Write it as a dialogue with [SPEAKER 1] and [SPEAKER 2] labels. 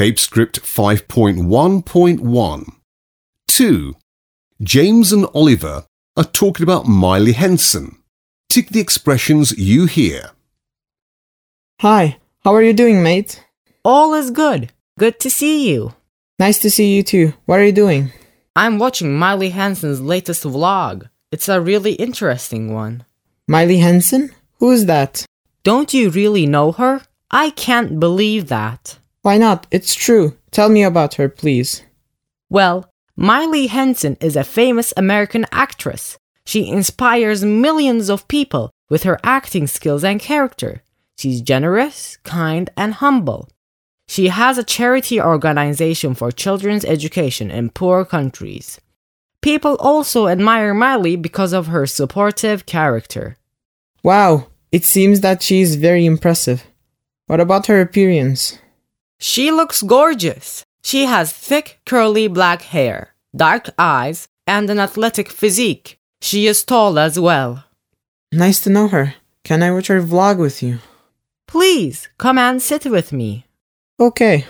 [SPEAKER 1] Tape script 5.1.1. 2. James and Oliver are talking about Miley Henson. Tick the expressions you hear.
[SPEAKER 2] Hi, how are you doing, mate?
[SPEAKER 3] All is good. Good to see you.
[SPEAKER 2] Nice to see you too. What are you doing?
[SPEAKER 3] I'm watching Miley Henson's latest vlog. It's a really interesting one.
[SPEAKER 2] Miley Henson? Who is that?
[SPEAKER 3] Don't you really know her? I can't believe that.
[SPEAKER 2] Why not? It's true. Tell me about her, please.
[SPEAKER 3] Well, Miley Henson is a famous American actress. She inspires millions of people with her acting skills and character. She's generous, kind, and humble. She has a charity organization for children's education in poor countries. People also admire Miley because of her supportive character.
[SPEAKER 2] Wow, it seems that she is very impressive. What about her appearance?
[SPEAKER 3] She looks gorgeous. She has thick, curly black hair, dark eyes, and an athletic physique. She is tall as well.
[SPEAKER 2] Nice to know her. Can I watch her vlog with you?
[SPEAKER 3] Please come and sit with me.
[SPEAKER 2] Okay.